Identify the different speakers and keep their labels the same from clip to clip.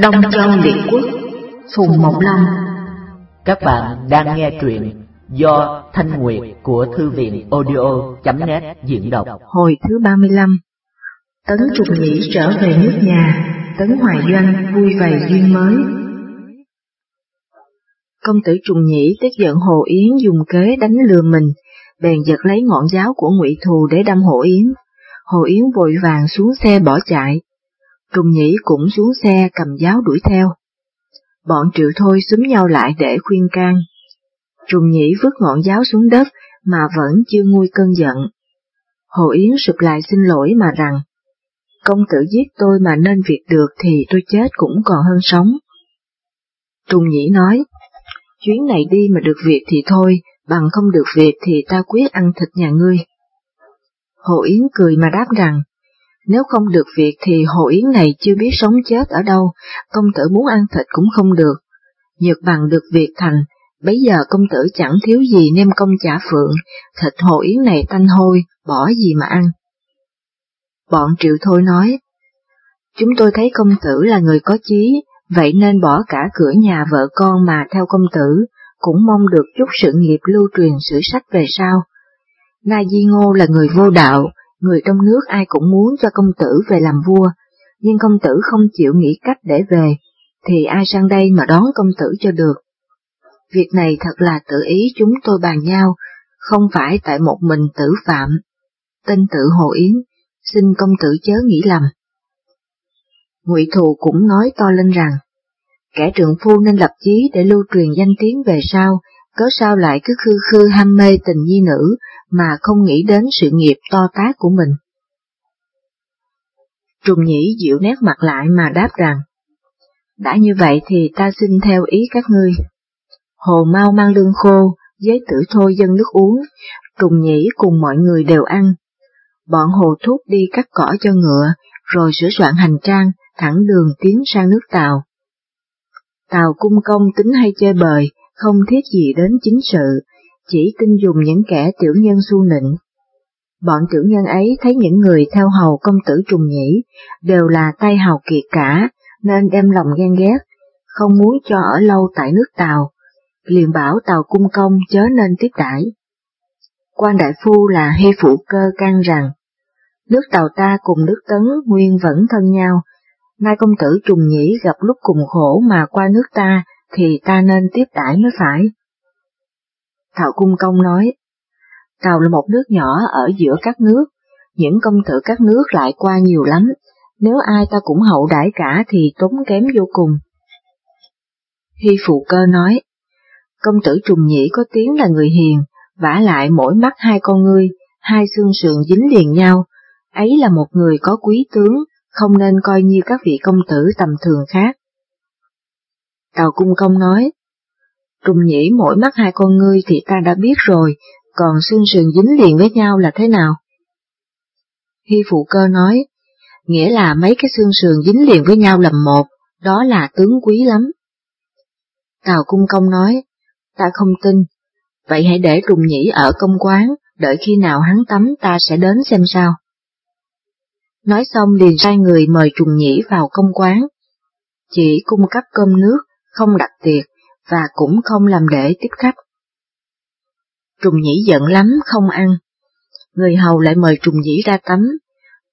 Speaker 1: Đông Châu Liệt Quốc Phùng Mộng Long
Speaker 2: Các bạn đang nghe truyện do Thanh Nguyệt của Thư viện audio.net diễn đọc.
Speaker 1: Hồi thứ 35 Tấn Trục Nhĩ trở về nước nhà, Tấn Hoài Doanh vui vầy duyên mới. Công tử Trùng Nhĩ tức giận Hồ Yến dùng kế đánh lừa mình, bèn giật lấy ngọn giáo của ngụy Thù để đâm Hồ Yến. Hồ Yến vội vàng xuống xe bỏ chạy. Trùng Nhĩ cũng xuống xe cầm giáo đuổi theo. Bọn triệu thôi xúm nhau lại để khuyên can. Trùng Nhĩ vứt ngọn giáo xuống đất mà vẫn chưa nguôi cơn giận. Hồ Yến sụp lại xin lỗi mà rằng, công tử giết tôi mà nên việc được thì tôi chết cũng còn hơn sống. Trùng Nhĩ nói, chuyến này đi mà được việc thì thôi, bằng không được việc thì ta quyết ăn thịt nhà ngươi. Hồ Yến cười mà đáp rằng, nếu không được việc thì Hồ Yến này chưa biết sống chết ở đâu, công tử muốn ăn thịt cũng không được. Nhược bằng được việc thành, bấy giờ công tử chẳng thiếu gì nem công trả phượng, thịt Hồ Yến này tanh hôi, bỏ gì mà ăn. Bọn Triệu Thôi nói, chúng tôi thấy công tử là người có chí, vậy nên bỏ cả cửa nhà vợ con mà theo công tử, cũng mong được chút sự nghiệp lưu truyền sử sách về sau. Na Di Ngô là người vô đạo, người trong nước ai cũng muốn cho công tử về làm vua, nhưng công tử không chịu nghĩ cách để về, thì ai sang đây mà đón công tử cho được. Việc này thật là tự ý chúng tôi bàn nhau, không phải tại một mình tử phạm. Tên tự Hồ Yến, xin công tử chớ nghĩ lầm. Ngụy Thù cũng nói to lên rằng, kẻ trượng phu nên lập chí để lưu truyền danh tiếng về sau, cớ sao lại cứ khư khư ham mê tình nhi nữ mà không nghĩ đến sự nghiệp to tát của mình. Trùng nhĩ dịu nét mặt lại mà đáp rằng, đã như vậy thì ta xin theo ý các ngươi. Hồ mau mang lương khô, giấy tử thôi dân nước uống, trùng nhĩ cùng mọi người đều ăn. Bọn hồ thúc đi cắt cỏ cho ngựa, rồi sửa soạn hành trang, thẳng đường tiến sang nước Tàu. Tàu cung công tính hay chơi bời, không thiết gì đến chính sự, chỉ tin dùng những kẻ tiểu nhân su nịnh. Bọn tiểu nhân ấy thấy những người theo hầu công tử trùng nhĩ đều là tay hào kiệt cả, nên đem lòng ghen ghét, không muốn cho ở lâu tại nước Tàu, liền bảo Tàu cung công chớ nên tiếp đãi. Quan đại phu là hay phụ cơ can rằng, nước Tàu ta cùng nước Tấn nguyên vẫn thân nhau, nay công tử trùng nhĩ gặp lúc cùng khổ mà qua nước ta thì ta nên tiếp đãi mới phải. Thảo Cung Công nói, Tàu là một nước nhỏ ở giữa các nước, những công tử các nước lại qua nhiều lắm, nếu ai ta cũng hậu đãi cả thì tốn kém vô cùng. Hy Phụ Cơ nói, công tử Trùng Nhĩ có tiếng là người hiền, vả lại mỗi mắt hai con ngươi, hai xương sườn dính liền nhau, ấy là một người có quý tướng, không nên coi như các vị công tử tầm thường khác. Tàu Cung Công nói, Trùng nhĩ mỗi mắt hai con ngươi thì ta đã biết rồi, còn xương sườn dính liền với nhau là thế nào? Hy phụ cơ nói, nghĩa là mấy cái xương sườn dính liền với nhau làm một, đó là tướng quý lắm. Tào Cung Công nói, ta không tin, vậy hãy để trùng nhĩ ở công quán, đợi khi nào hắn tắm ta sẽ đến xem sao. Nói xong liền sai người mời trùng nhĩ vào công quán, chỉ cung cấp cơm nước, không đặt tiệc, và cũng không làm để tiếp khách. Trùng nhĩ giận lắm không ăn. Người hầu lại mời trùng nhĩ ra tắm.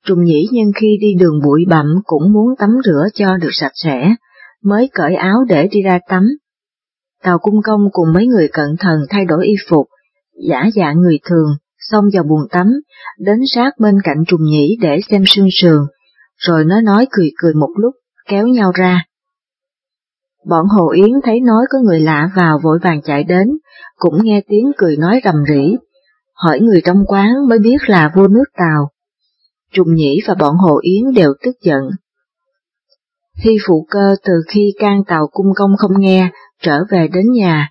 Speaker 1: Trùng nhĩ nhân khi đi đường bụi bặm cũng muốn tắm rửa cho được sạch sẽ, mới cởi áo để đi ra tắm. Tàu cung công cùng mấy người cận thần thay đổi y phục, giả dạng người thường, xông vào buồng tắm, đến sát bên cạnh trùng nhĩ để xem sương sườn, rồi nói nói cười cười một lúc, kéo nhau ra. Bọn Hồ Yến thấy nói có người lạ vào vội vàng chạy đến, cũng nghe tiếng cười nói rầm rỉ hỏi người trong quán mới biết là vua nước Tàu. Trùng Nhĩ và bọn Hồ Yến đều tức giận. Khi phụ cơ từ khi can tàu cung công không nghe, trở về đến nhà,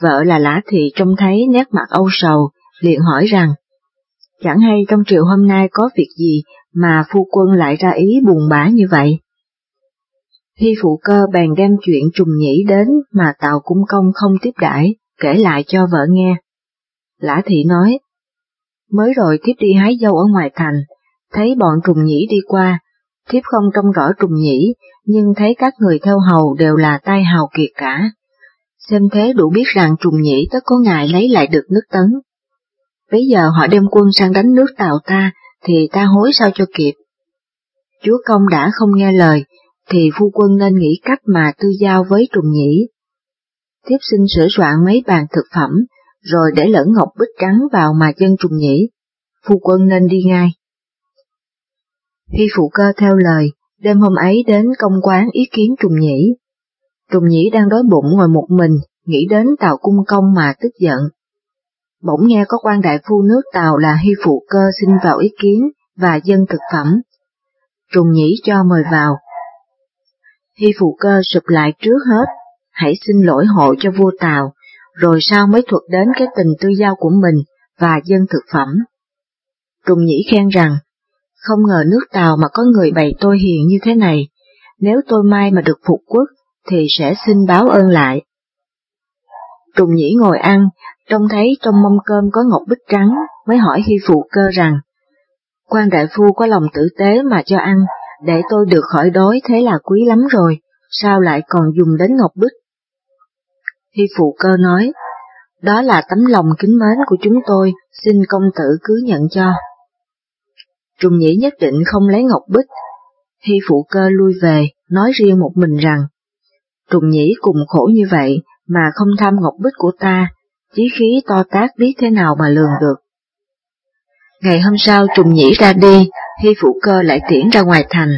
Speaker 1: vợ là Lã Thị trông thấy nét mặt âu sầu, liền hỏi rằng, chẳng hay trong triều hôm nay có việc gì mà phu quân lại ra ý buồn bã như vậy. Hy phụ cơ bèn đem chuyện trùng nhĩ đến mà Tào Cung Công không tiếp đãi, kể lại cho vợ nghe. Lã thị nói, mới rồi thiếp đi hái dâu ở ngoài thành, thấy bọn trùng nhĩ đi qua, thiếp không trông rõ trùng nhĩ, nhưng thấy các người theo hầu đều là tai hào kiệt cả. Xem thế đủ biết rằng trùng nhĩ tất có ngày lấy lại được nước tấn. Bây giờ họ đem quân sang đánh nước Tàu ta, thì ta hối sao cho kịp. Chúa công đã không nghe lời, thì phu quân nên nghĩ cách mà tư giao với trùng nhĩ. Tiếp xin sửa soạn mấy bàn thực phẩm, rồi để lẫn ngọc bích trắng vào mà chân trùng nhĩ. Phu quân nên đi ngay. Khi phụ cơ theo lời, đêm hôm ấy đến công quán ý kiến trùng nhĩ. Trùng nhĩ đang đói bụng ngồi một mình, nghĩ đến tàu cung công mà tức giận. Bỗng nghe có quan đại phu nước tàu là hy phụ cơ xin vào ý kiến và dân thực phẩm. Trùng nhĩ cho mời vào. Hy phụ cơ sụp lại trước hết, hãy xin lỗi hộ cho vua tàu, rồi sau mới thuật đến cái tình tư giao của mình và dân thực phẩm. Trùng nhĩ khen rằng, không ngờ nước Tàu mà có người bày tôi hiền như thế này, nếu tôi mai mà được phục quốc, thì sẽ xin báo ơn lại. Trùng nhĩ ngồi ăn, trông thấy trong mâm cơm có ngọc bích trắng, mới hỏi hy phụ cơ rằng, quan đại phu có lòng tử tế mà cho ăn, để tôi được khỏi đói thế là quý lắm rồi, sao lại còn dùng đến ngọc bích? Hy phụ cơ nói, đó là tấm lòng kính mến của chúng tôi, xin công tử cứ nhận cho. Trùng Nhĩ nhất định không lấy ngọc bích. Hy phụ cơ lui về, nói riêng một mình rằng, Trùng Nhĩ cùng khổ như vậy mà không tham ngọc bích của ta, chí khí to tác biết thế nào mà lường được. Ngày hôm sau Trùng Nhĩ ra đi, Hy phụ cơ lại tiễn ra ngoài thành,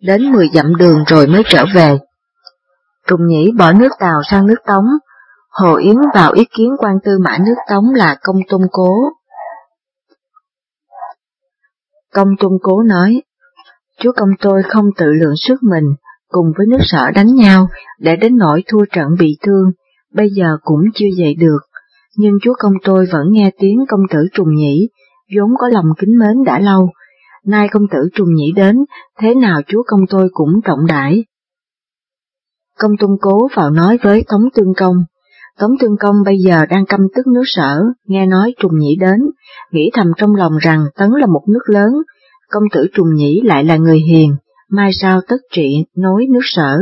Speaker 1: đến 10 dặm đường rồi mới trở về. Trùng Nhĩ bỏ nước Tàu sang nước Tống, Hồ Yến vào ý kiến quan tư mã nước Tống là công tôn cố, Công tôn Cố nói, Chúa công tôi không tự lượng sức mình, cùng với nước sở đánh nhau, để đến nỗi thua trận bị thương, bây giờ cũng chưa dậy được, nhưng chúa công tôi vẫn nghe tiếng công tử trùng nhĩ, vốn có lòng kính mến đã lâu, nay công tử trùng nhĩ đến, thế nào chúa công tôi cũng trọng đãi. Công tung cố vào nói với Tống Tương Công, Tống Tương Công bây giờ đang căm tức nước sở, nghe nói trùng nhĩ đến, nghĩ thầm trong lòng rằng Tấn là một nước lớn, công tử trùng nhĩ lại là người hiền, mai sao tất trị nối nước sở.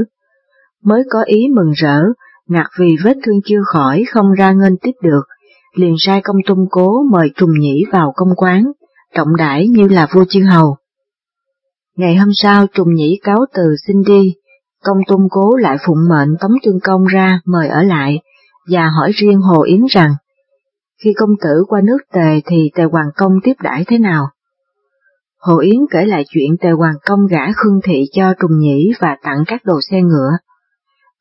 Speaker 1: Mới có ý mừng rỡ, ngạc vì vết thương chưa khỏi không ra ngân tiếp được, liền sai công tung cố mời trùng nhĩ vào công quán, trọng đãi như là vua chư hầu. Ngày hôm sau trùng nhĩ cáo từ xin đi, công tung cố lại phụng mệnh tống tương công ra mời ở lại, và hỏi riêng Hồ Yến rằng, khi công tử qua nước Tề thì Tề Hoàng Công tiếp đãi thế nào? Hồ Yến kể lại chuyện Tề Hoàng Công gả Khương Thị cho Trùng Nhĩ và tặng các đồ xe ngựa.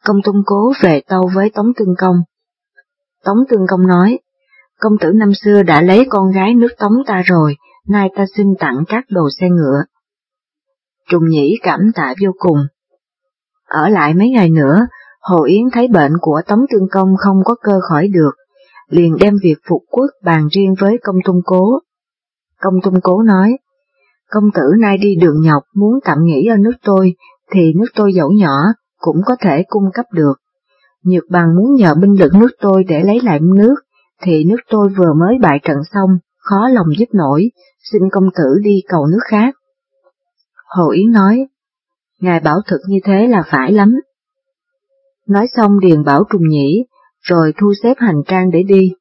Speaker 1: Công tung cố về tâu với Tống Tương Công. Tống Tương Công nói, công tử năm xưa đã lấy con gái nước Tống ta rồi, nay ta xin tặng các đồ xe ngựa. Trùng Nhĩ cảm tạ vô cùng. Ở lại mấy ngày nữa, Hồ Yến thấy bệnh của Tống Tương Công không có cơ khỏi được, liền đem việc phục quốc bàn riêng với công tung cố. Công tung cố nói, công tử nay đi đường nhọc muốn tạm nghỉ ở nước tôi, thì nước tôi dẫu nhỏ cũng có thể cung cấp được. Nhược bằng muốn nhờ binh lực nước tôi để lấy lại nước, thì nước tôi vừa mới bại trận xong, khó lòng giúp nổi, xin công tử đi cầu nước khác. Hồ Yến nói, Ngài bảo thực như thế là phải lắm, Nói xong Điền bảo Trùng Nhĩ, rồi thu xếp hành trang để đi.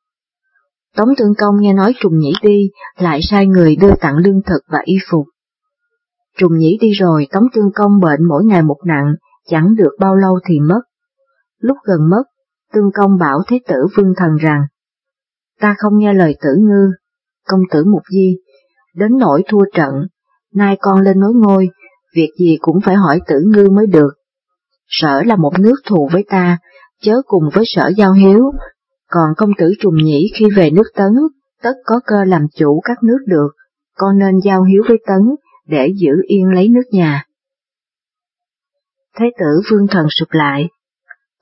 Speaker 1: Tống Tương Công nghe nói Trùng Nhĩ đi, lại sai người đưa tặng lương thực và y phục. Trùng Nhĩ đi rồi, Tống Tương Công bệnh mỗi ngày một nặng, chẳng được bao lâu thì mất. Lúc gần mất, Tương Công bảo Thế tử Vương Thần rằng, ta không nghe lời tử ngư, công tử Mục Di, đến nỗi thua trận, nay con lên nối ngôi, việc gì cũng phải hỏi tử ngư mới được. Sở là một nước thù với ta, chớ cùng với sở giao hiếu, còn công tử trùng nhĩ khi về nước tấn, tất có cơ làm chủ các nước được, con nên giao hiếu với tấn, để giữ yên lấy nước nhà. Thế tử vương thần sụp lại,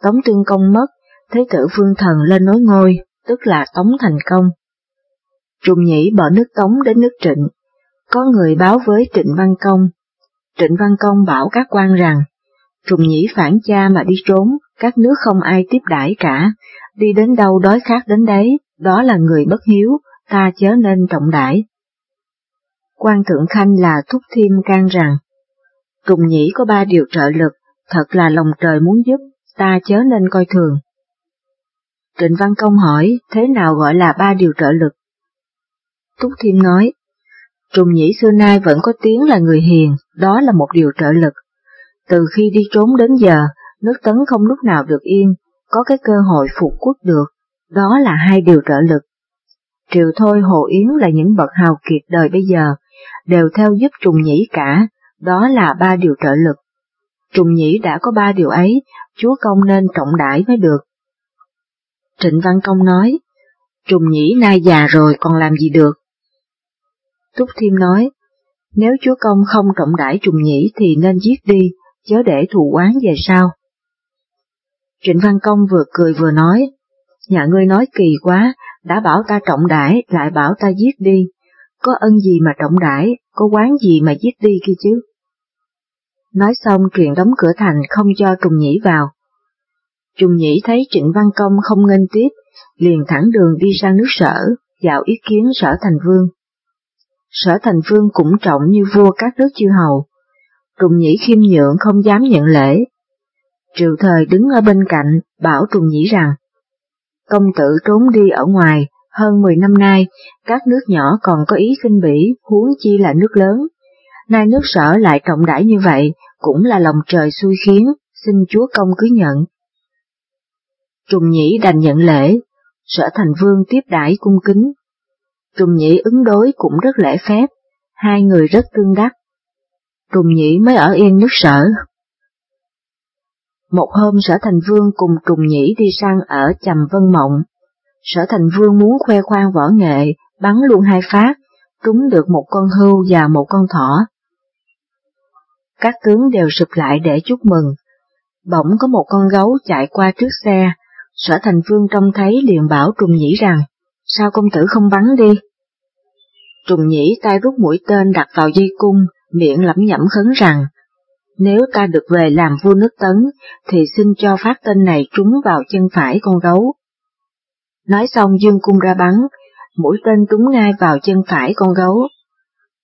Speaker 1: tống tương công mất, thế tử vương thần lên nối ngôi, tức là tống thành công. Trùng nhĩ bỏ nước tống đến nước trịnh, có người báo với trịnh văn công. Trịnh văn công bảo các quan rằng, Trùng nhĩ phản cha mà đi trốn, các nước không ai tiếp đãi cả, đi đến đâu đói khát đến đấy, đó là người bất hiếu, ta chớ nên trọng đãi. Quan thượng khanh là thúc thiêm can rằng, trùng nhĩ có ba điều trợ lực, thật là lòng trời muốn giúp, ta chớ nên coi thường. Trịnh Văn Công hỏi, thế nào gọi là ba điều trợ lực? Túc Thiên nói, Trùng Nhĩ xưa nay vẫn có tiếng là người hiền, đó là một điều trợ lực. Từ khi đi trốn đến giờ, nước tấn không lúc nào được yên, có cái cơ hội phục quốc được, đó là hai điều trợ lực. Triều Thôi Hồ Yến là những bậc hào kiệt đời bây giờ, đều theo giúp Trùng Nhĩ cả, đó là ba điều trợ lực. Trùng Nhĩ đã có ba điều ấy, chúa công nên trọng đãi mới được. Trịnh Văn Công nói, Trùng Nhĩ nay già rồi còn làm gì được? Túc Thiêm nói, nếu chúa công không trọng đãi Trùng Nhĩ thì nên giết đi, chớ để thù oán về sau. Trịnh Văn Công vừa cười vừa nói, nhà ngươi nói kỳ quá, đã bảo ta trọng đãi lại bảo ta giết đi, có ân gì mà trọng đãi, có quán gì mà giết đi kia chứ. Nói xong truyền đóng cửa thành không cho Trùng Nhĩ vào. Trùng Nhĩ thấy Trịnh Văn Công không nghênh tiếp, liền thẳng đường đi sang nước sở, dạo ý kiến sở thành vương. Sở thành vương cũng trọng như vua các nước chư hầu. Trùng Nhĩ khiêm nhượng không dám nhận lễ. Triệu thời đứng ở bên cạnh, bảo Trùng Nhĩ rằng, công tử trốn đi ở ngoài, hơn 10 năm nay, các nước nhỏ còn có ý kinh bỉ, huống chi là nước lớn. Nay nước sở lại trọng đãi như vậy, cũng là lòng trời xui khiến, xin chúa công cứ nhận. Trùng Nhĩ đành nhận lễ, sở thành vương tiếp đãi cung kính. Trùng Nhĩ ứng đối cũng rất lễ phép, hai người rất tương đắc. Trùng Nhĩ mới ở yên nước sở. Một hôm sở thành vương cùng Trùng Nhĩ đi sang ở Chầm Vân Mộng. Sở thành vương muốn khoe khoang võ nghệ, bắn luôn hai phát, trúng được một con hưu và một con thỏ. Các tướng đều sụp lại để chúc mừng. Bỗng có một con gấu chạy qua trước xe, sở thành vương trông thấy liền bảo Trùng Nhĩ rằng, sao công tử không bắn đi? Trùng Nhĩ tay rút mũi tên đặt vào dây cung, miệng lẩm nhẩm khấn rằng, nếu ta được về làm vua nước tấn, thì xin cho phát tên này trúng vào chân phải con gấu. Nói xong dương cung ra bắn, mũi tên trúng ngay vào chân phải con gấu.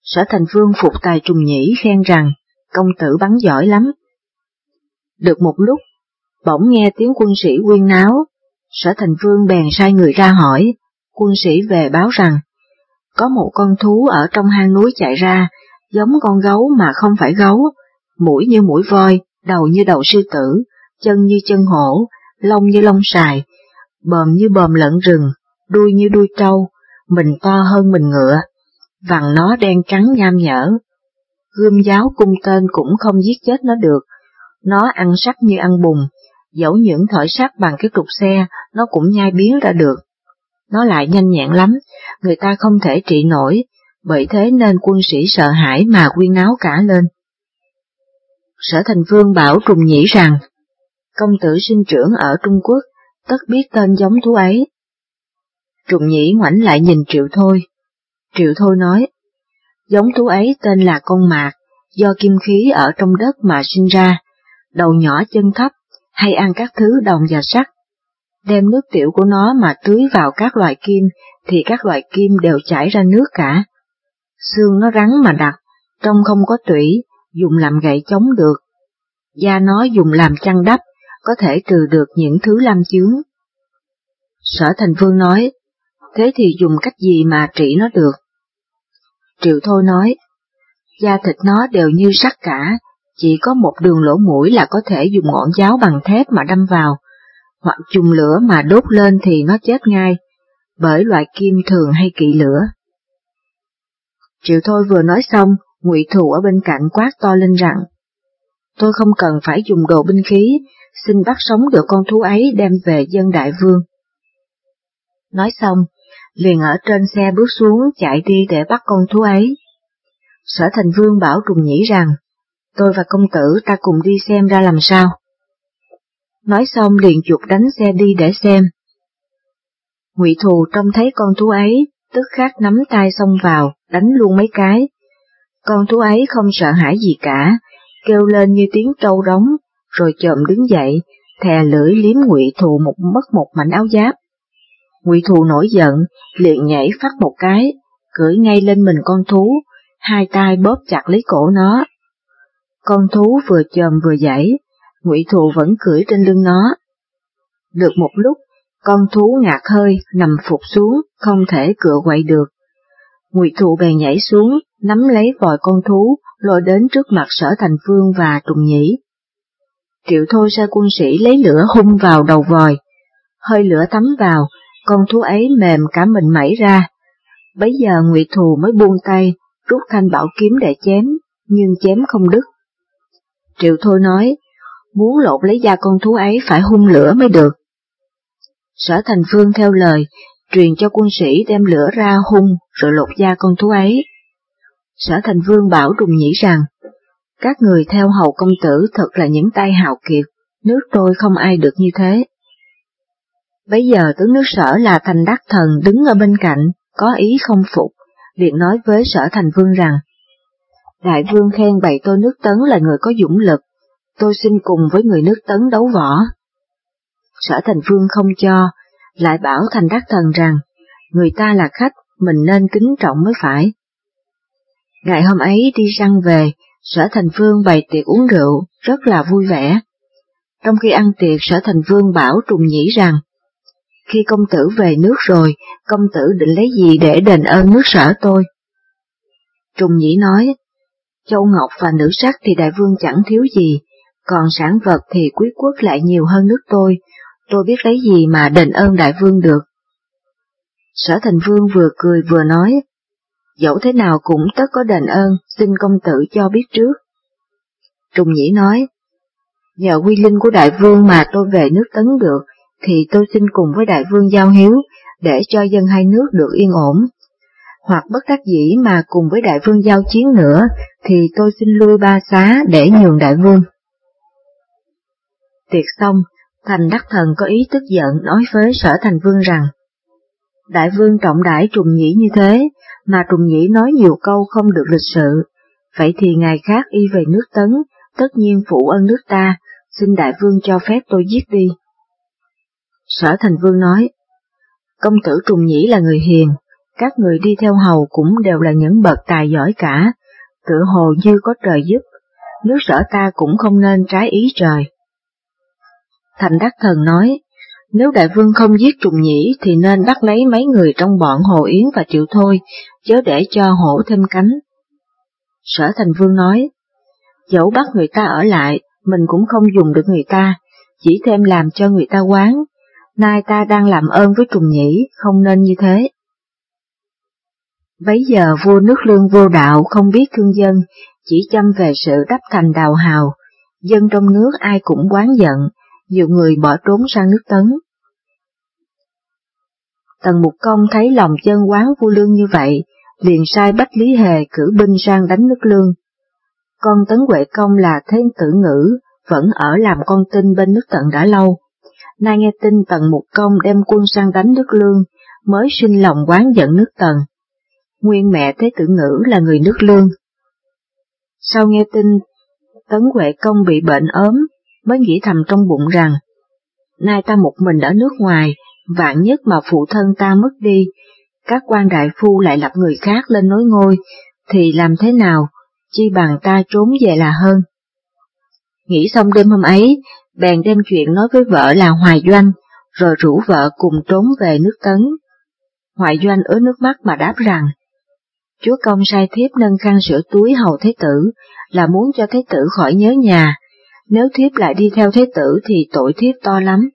Speaker 1: Sở thành vương phục tài trùng nhĩ khen rằng, công tử bắn giỏi lắm. Được một lúc, bỗng nghe tiếng quân sĩ quyên náo, sở thành vương bèn sai người ra hỏi, quân sĩ về báo rằng, có một con thú ở trong hang núi chạy ra, giống con gấu mà không phải gấu, mũi như mũi voi, đầu như đầu sư tử, chân như chân hổ, lông như lông sài, bờm như bờm lợn rừng, đuôi như đuôi trâu, mình to hơn mình ngựa, vằn nó đen trắng nham nhở. Gươm giáo cung tên cũng không giết chết nó được, nó ăn sắt như ăn bùn, dẫu những thỏi sắt bằng cái trục xe nó cũng nhai biến ra được. Nó lại nhanh nhẹn lắm, người ta không thể trị nổi, bởi thế nên quân sĩ sợ hãi mà quyên áo cả lên. Sở Thành Vương bảo Trùng Nhĩ rằng, công tử sinh trưởng ở Trung Quốc, tất biết tên giống thú ấy. Trùng Nhĩ ngoảnh lại nhìn Triệu Thôi. Triệu Thôi nói, giống thú ấy tên là con mạc, do kim khí ở trong đất mà sinh ra, đầu nhỏ chân thấp, hay ăn các thứ đồng và sắt. Đem nước tiểu của nó mà tưới vào các loài kim, thì các loài kim đều chảy ra nước cả. Xương nó rắn mà đặc, trong không có tủy, dùng làm gậy chống được. Da nó dùng làm chăn đắp, có thể trừ được những thứ lam chướng. Sở Thành Vương nói, thế thì dùng cách gì mà trị nó được? Triệu Thôi nói, da thịt nó đều như sắt cả, chỉ có một đường lỗ mũi là có thể dùng ngọn giáo bằng thép mà đâm vào, hoặc dùng lửa mà đốt lên thì nó chết ngay, bởi loại kim thường hay kỵ lửa. Triệu Thôi vừa nói xong, Ngụy Thù ở bên cạnh quát to lên rằng, tôi không cần phải dùng đồ binh khí, xin bắt sống được con thú ấy đem về dân đại vương. Nói xong, liền ở trên xe bước xuống chạy đi để bắt con thú ấy. Sở thành vương bảo trùng nhĩ rằng, tôi và công tử ta cùng đi xem ra làm sao. Nói xong liền chuột đánh xe đi để xem. Ngụy Thù trông thấy con thú ấy, tức khắc nắm tay xông vào, đánh luôn mấy cái. Con thú ấy không sợ hãi gì cả, kêu lên như tiếng trâu đóng rồi chồm đứng dậy, thè lưỡi liếm Ngụy Thù một mất một mảnh áo giáp. Ngụy Thù nổi giận, liền nhảy phát một cái, cưỡi ngay lên mình con thú, hai tay bóp chặt lấy cổ nó. Con thú vừa chồm vừa dãy, Ngụy thụ vẫn cưỡi trên lưng nó. Được một lúc, con thú ngạt hơi, nằm phục xuống, không thể cựa quậy được. Ngụy Thụ bèn nhảy xuống, nắm lấy vòi con thú, lôi đến trước mặt sở thành phương và trùng nhĩ. Triệu thôi sai quân sĩ lấy lửa hung vào đầu vòi, hơi lửa tắm vào, con thú ấy mềm cả mình mẩy ra. Bấy giờ Ngụy Thù mới buông tay, rút thanh bảo kiếm để chém, nhưng chém không đứt. Triệu Thôi nói, muốn lột lấy da con thú ấy phải hung lửa mới được. Sở Thành Phương theo lời, truyền cho quân sĩ đem lửa ra hung rồi lột da con thú ấy. Sở Thành Vương bảo Trùng Nhĩ rằng, các người theo hầu công tử thật là những tay hào kiệt, nước tôi không ai được như thế. Bấy giờ tướng nước sở là thành đắc thần đứng ở bên cạnh, có ý không phục, liền nói với sở thành vương rằng, Đại vương khen bày tôi nước tấn là người có dũng lực, tôi xin cùng với người nước tấn đấu võ. Sở thành vương không cho, lại bảo thành đắc thần rằng, người ta là khách, mình nên kính trọng mới phải. Ngày hôm ấy đi săn về, sở thành vương bày tiệc uống rượu, rất là vui vẻ. Trong khi ăn tiệc sở thành vương bảo trùng nhĩ rằng, khi công tử về nước rồi, công tử định lấy gì để đền ơn nước sở tôi? Trùng nhĩ nói, châu ngọc và nữ sắc thì đại vương chẳng thiếu gì, còn sản vật thì quý quốc lại nhiều hơn nước tôi, tôi biết lấy gì mà đền ơn đại vương được. Sở thành vương vừa cười vừa nói, dẫu thế nào cũng tất có đền ơn, xin công tử cho biết trước. Trùng nhĩ nói, nhờ quy linh của đại vương mà tôi về nước tấn được, thì tôi xin cùng với đại vương giao hiếu, để cho dân hai nước được yên ổn. Hoặc bất đắc dĩ mà cùng với đại vương giao chiến nữa, thì tôi xin lui ba xá để nhường đại vương. Tiệc xong, Thành Đắc Thần có ý tức giận nói với sở thành vương rằng, Đại vương trọng đãi trùng nhĩ như thế, mà trùng nhĩ nói nhiều câu không được lịch sự, vậy thì ngày khác y về nước tấn, tất nhiên phụ ơn nước ta, xin đại vương cho phép tôi giết đi. Sở Thành Vương nói, công tử Trùng Nhĩ là người hiền, các người đi theo hầu cũng đều là những bậc tài giỏi cả, tự hồ như có trời giúp, nước sở ta cũng không nên trái ý trời. Thành Đắc Thần nói, nếu đại vương không giết Trùng Nhĩ thì nên bắt lấy mấy người trong bọn Hồ Yến và Triệu Thôi, chớ để cho hổ thêm cánh. Sở Thành Vương nói, dẫu bắt người ta ở lại, mình cũng không dùng được người ta, chỉ thêm làm cho người ta quán, nay ta đang làm ơn với trùng nhĩ, không nên như thế. Bấy giờ vua nước lương vô đạo không biết thương dân, chỉ chăm về sự đắp thành đào hào, dân trong nước ai cũng quán giận, nhiều người bỏ trốn sang nước tấn. Tần Mục Công thấy lòng dân quán vua lương như vậy, liền sai Bách Lý Hề cử binh sang đánh nước lương. Con Tấn Huệ Công là thế tử ngữ, vẫn ở làm con tin bên nước tận đã lâu, nay nghe tin Tần Mục Công đem quân sang đánh nước Lương, mới sinh lòng quán giận nước Tần. Nguyên mẹ Thế tử Ngữ là người nước Lương. Sau nghe tin Tấn Huệ Công bị bệnh ốm, mới nghĩ thầm trong bụng rằng, nay ta một mình ở nước ngoài, vạn nhất mà phụ thân ta mất đi, các quan đại phu lại lập người khác lên nối ngôi, thì làm thế nào, chi bằng ta trốn về là hơn. Nghĩ xong đêm hôm ấy, bèn đem chuyện nói với vợ là Hoài Doanh, rồi rủ vợ cùng trốn về nước Tấn. Hoài Doanh ứa nước mắt mà đáp rằng, Chúa công sai thiếp nâng khăn sửa túi hầu thế tử, là muốn cho thế tử khỏi nhớ nhà, nếu thiếp lại đi theo thế tử thì tội thiếp to lắm.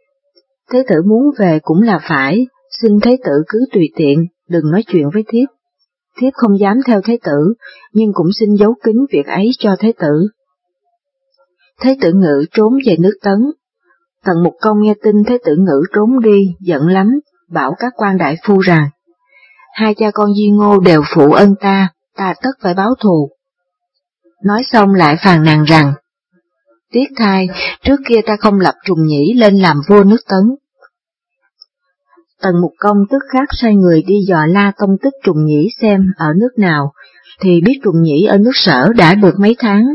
Speaker 1: Thế tử muốn về cũng là phải, xin thế tử cứ tùy tiện, đừng nói chuyện với thiếp. Thiếp không dám theo thế tử, nhưng cũng xin giấu kín việc ấy cho thế tử. Thế tử ngự trốn về nước Tấn. Tần Mục Công nghe tin Thế tử ngự trốn đi, giận lắm, bảo các quan đại phu rằng, hai cha con Di Ngô đều phụ ân ta, ta tất phải báo thù. Nói xong lại phàn nàn rằng, tiếc thai, trước kia ta không lập trùng nhĩ lên làm vua nước Tấn. Tần Mục Công tức khắc sai người đi dò la tông tích trùng nhĩ xem ở nước nào, thì biết trùng nhĩ ở nước sở đã được mấy tháng,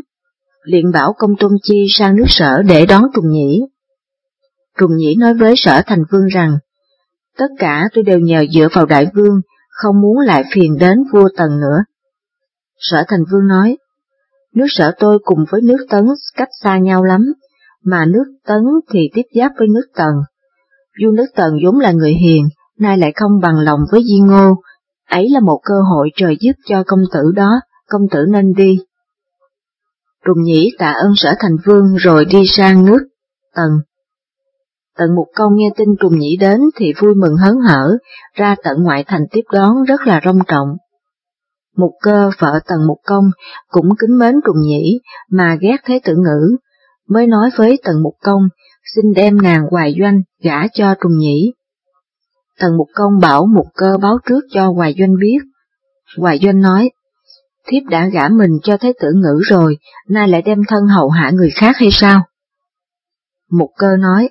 Speaker 1: liền bảo công tôn chi sang nước sở để đón Trùng Nhĩ. Trùng Nhĩ nói với sở thành vương rằng, tất cả tôi đều nhờ dựa vào đại vương, không muốn lại phiền đến vua tần nữa. Sở thành vương nói, nước sở tôi cùng với nước tấn cách xa nhau lắm, mà nước Tấn thì tiếp giáp với nước Tần. Vua nước Tần vốn là người hiền, nay lại không bằng lòng với Di Ngô, ấy là một cơ hội trời giúp cho công tử đó, công tử nên đi. Trùng nhĩ tạ ơn sở thành vương rồi đi sang nước Tần. Tận một Công nghe tin Trùng Nhĩ đến thì vui mừng hớn hở, ra tận ngoại thành tiếp đón rất là rong trọng. Mục cơ vợ Tần Mục Công cũng kính mến Trùng Nhĩ mà ghét Thế tử ngữ, mới nói với Tần Mục Công xin đem nàng Hoài Doanh gả cho Trùng Nhĩ. Tần Mục Công bảo Mục cơ báo trước cho Hoài Doanh biết. Hoài Doanh nói, thiếp đã gả mình cho Thế tử ngữ rồi, nay lại đem thân hầu hạ người khác hay sao? Mục cơ nói,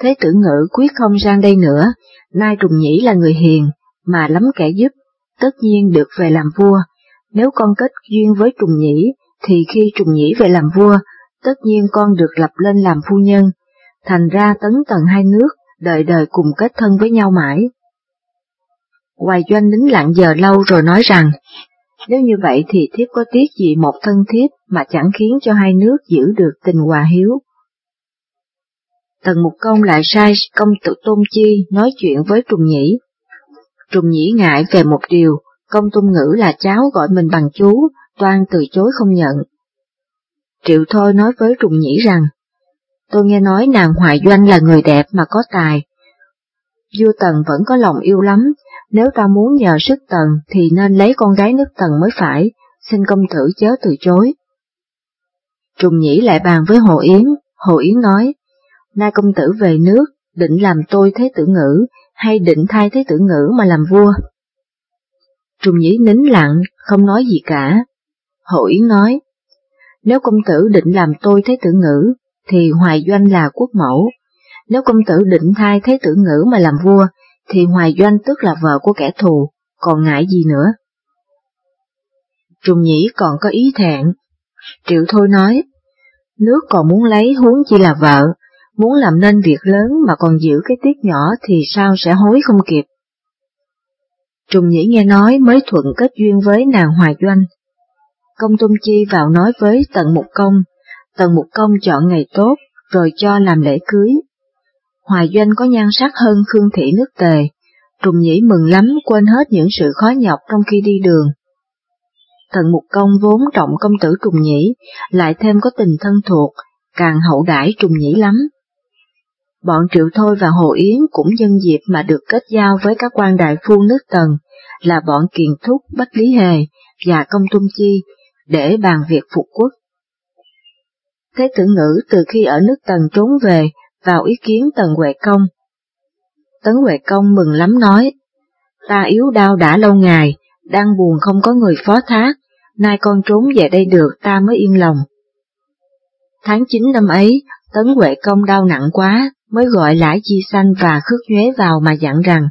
Speaker 1: Thế tử ngữ quyết không sang đây nữa, nay Trùng Nhĩ là người hiền, mà lắm kẻ giúp, tất nhiên được về làm vua. Nếu con kết duyên với Trùng Nhĩ, thì khi Trùng Nhĩ về làm vua, tất nhiên con được lập lên làm phu nhân. Thành ra tấn tần hai nước, đời đời cùng kết thân với nhau mãi. Hoài doanh nín lặng giờ lâu rồi nói rằng, nếu như vậy thì thiếp có tiếc gì một thân thiếp mà chẳng khiến cho hai nước giữ được tình hòa hiếu. Tần Mục Công lại sai công tử Tôn Chi nói chuyện với Trùng Nhĩ. Trùng Nhĩ ngại về một điều, công tôn ngữ là cháu gọi mình bằng chú, toan từ chối không nhận. Triệu Thôi nói với Trùng Nhĩ rằng, tôi nghe nói nàng Hoài Doanh là người đẹp mà có tài. Vua Tần vẫn có lòng yêu lắm, nếu ta muốn nhờ sức Tần thì nên lấy con gái nước Tần mới phải, xin công tử chớ từ chối. Trùng Nhĩ lại bàn với Hồ Yến, Hồ Yến nói, nay công tử về nước, định làm tôi thế tử ngữ, hay định thay thế tử ngữ mà làm vua? Trùng Nhĩ nín lặng, không nói gì cả. Hậu Yến nói, nếu công tử định làm tôi thế tử ngữ, thì Hoài Doanh là quốc mẫu. Nếu công tử định thay thế tử ngữ mà làm vua, thì Hoài Doanh tức là vợ của kẻ thù, còn ngại gì nữa. Trùng Nhĩ còn có ý thẹn. Triệu Thôi nói, nước còn muốn lấy huống chi là vợ, muốn làm nên việc lớn mà còn giữ cái tiết nhỏ thì sao sẽ hối không kịp. Trùng Nhĩ nghe nói mới thuận kết duyên với nàng Hoài Doanh. Công Tung Chi vào nói với Tần Mục Công, Tần Mục Công chọn ngày tốt, rồi cho làm lễ cưới. Hoài Doanh có nhan sắc hơn Khương Thị nước tề, Trùng Nhĩ mừng lắm quên hết những sự khó nhọc trong khi đi đường. Tần Mục Công vốn trọng công tử Trùng Nhĩ, lại thêm có tình thân thuộc, càng hậu đãi Trùng Nhĩ lắm. Bọn Triệu Thôi và Hồ Yến cũng nhân dịp mà được kết giao với các quan đại phu nước Tần, là bọn Kiền Thúc, Bách Lý Hề và Công Tung Chi, để bàn việc phục quốc. Thế tử ngữ từ khi ở nước Tần trốn về, vào ý kiến Tần Huệ Công. Tấn Huệ Công mừng lắm nói, ta yếu đau đã lâu ngày, đang buồn không có người phó thác, nay con trốn về đây được ta mới yên lòng. Tháng 9 năm ấy, Tấn Huệ Công đau nặng quá, mới gọi Lã Chi Xanh và Khước Nhuế vào mà dặn rằng,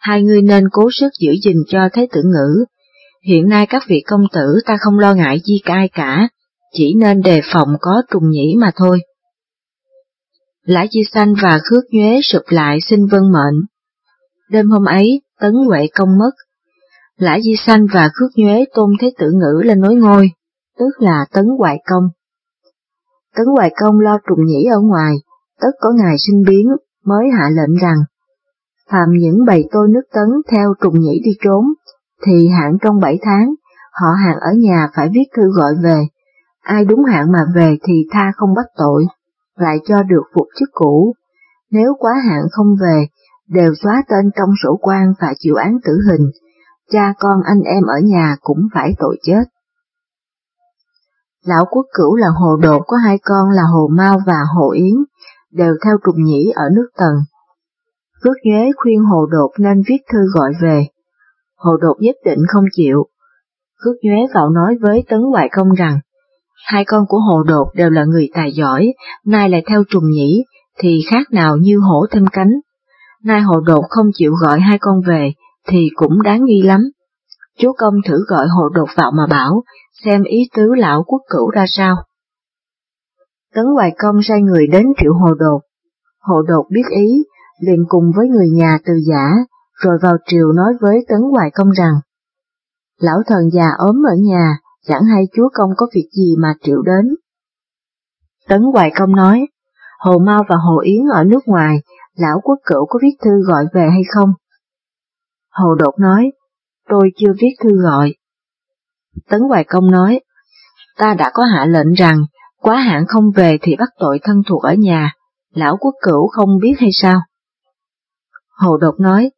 Speaker 1: hai người nên cố sức giữ gìn cho Thế tử ngữ. Hiện nay các vị công tử ta không lo ngại chi cai cả, chỉ nên đề phòng có trùng nhĩ mà thôi. Lã Chi Xanh và Khước Nhuế sụp lại xin vân mệnh. Đêm hôm ấy, Tấn Huệ công mất. Lã Di Xanh và Khước Nhuế tôn Thế tử ngữ lên nối ngôi, tức là Tấn Hoài Công. Tấn Hoài Công lo trùng nhĩ ở ngoài, tất có ngài sinh biến, mới hạ lệnh rằng, phạm những bầy tôi nước tấn theo trùng nhĩ đi trốn, thì hạn trong bảy tháng, họ hàng ở nhà phải viết thư gọi về, ai đúng hạn mà về thì tha không bắt tội, lại cho được phục chức cũ, nếu quá hạn không về, đều xóa tên trong sổ quan và chịu án tử hình, cha con anh em ở nhà cũng phải tội chết. Lão quốc cửu là hồ đột có hai con là hồ mau và hồ yến, đều theo trùng nhĩ ở nước Tần. Cước Nhuế khuyên Hồ Đột nên viết thư gọi về. Hồ Đột nhất định không chịu. Cước Nhuế vào nói với Tấn Hoài Công rằng, hai con của Hồ Đột đều là người tài giỏi, nay lại theo trùng nhĩ, thì khác nào như hổ thêm cánh. Nay Hồ Đột không chịu gọi hai con về, thì cũng đáng nghi lắm. Chú công thử gọi Hồ Đột vào mà bảo, xem ý tứ lão quốc cửu ra sao. Tấn Hoài Công sai người đến triệu hồ đột. Hồ đột biết ý, liền cùng với người nhà từ giả, rồi vào triều nói với Tấn Hoài Công rằng, Lão thần già ốm ở nhà, chẳng hay chúa công có việc gì mà triệu đến. Tấn Hoài Công nói, Hồ Mao và Hồ Yến ở nước ngoài, lão quốc cửu có viết thư gọi về hay không? Hồ Đột nói, tôi chưa viết thư gọi. Tấn Hoài Công nói, ta đã có hạ lệnh rằng, quá hạn không về thì bắt tội thân thuộc ở nhà, lão quốc cửu không biết hay sao? Hồ Đột nói,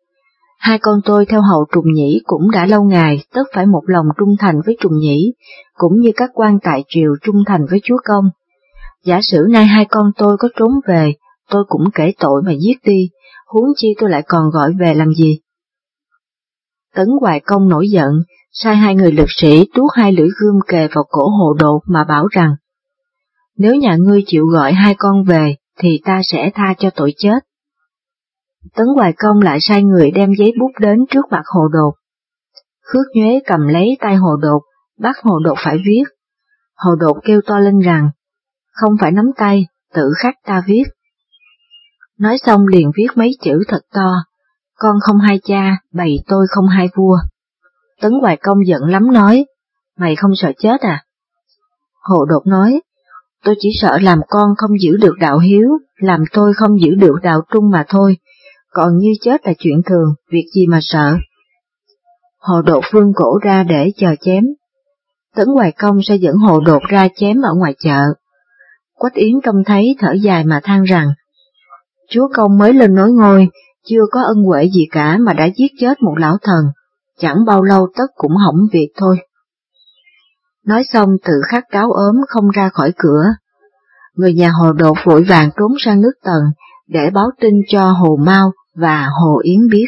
Speaker 1: hai con tôi theo hầu trùng nhĩ cũng đã lâu ngày, tất phải một lòng trung thành với trùng nhĩ, cũng như các quan tại triều trung thành với chúa công. Giả sử nay hai con tôi có trốn về, tôi cũng kể tội mà giết đi, huống chi tôi lại còn gọi về làm gì? Tấn Hoài Công nổi giận, sai hai người lực sĩ tuốt hai lưỡi gươm kề vào cổ hồ đột mà bảo rằng, nếu nhà ngươi chịu gọi hai con về, thì ta sẽ tha cho tội chết. Tấn Hoài Công lại sai người đem giấy bút đến trước mặt hồ đột. Khước nhuế cầm lấy tay hồ đột, bắt hồ đột phải viết. Hồ đột kêu to lên rằng, không phải nắm tay, tự khắc ta viết. Nói xong liền viết mấy chữ thật to, con không hai cha, bầy tôi không hai vua. Tấn Hoài Công giận lắm nói, mày không sợ chết à? Hồ đột nói, tôi chỉ sợ làm con không giữ được đạo hiếu, làm tôi không giữ được đạo trung mà thôi, còn như chết là chuyện thường, việc gì mà sợ. Hồ đột vương cổ ra để chờ chém. Tấn Hoài Công sẽ dẫn hồ đột ra chém ở ngoài chợ. Quách Yến trông thấy thở dài mà than rằng, Chúa công mới lên nối ngôi, chưa có ân huệ gì cả mà đã giết chết một lão thần, chẳng bao lâu tất cũng hỏng việc thôi. Nói xong, tự khắc cáo ốm không ra khỏi cửa. Người nhà hồ đột vội vàng trốn sang nước tần để báo tin cho Hồ Mau và Hồ Yến biết.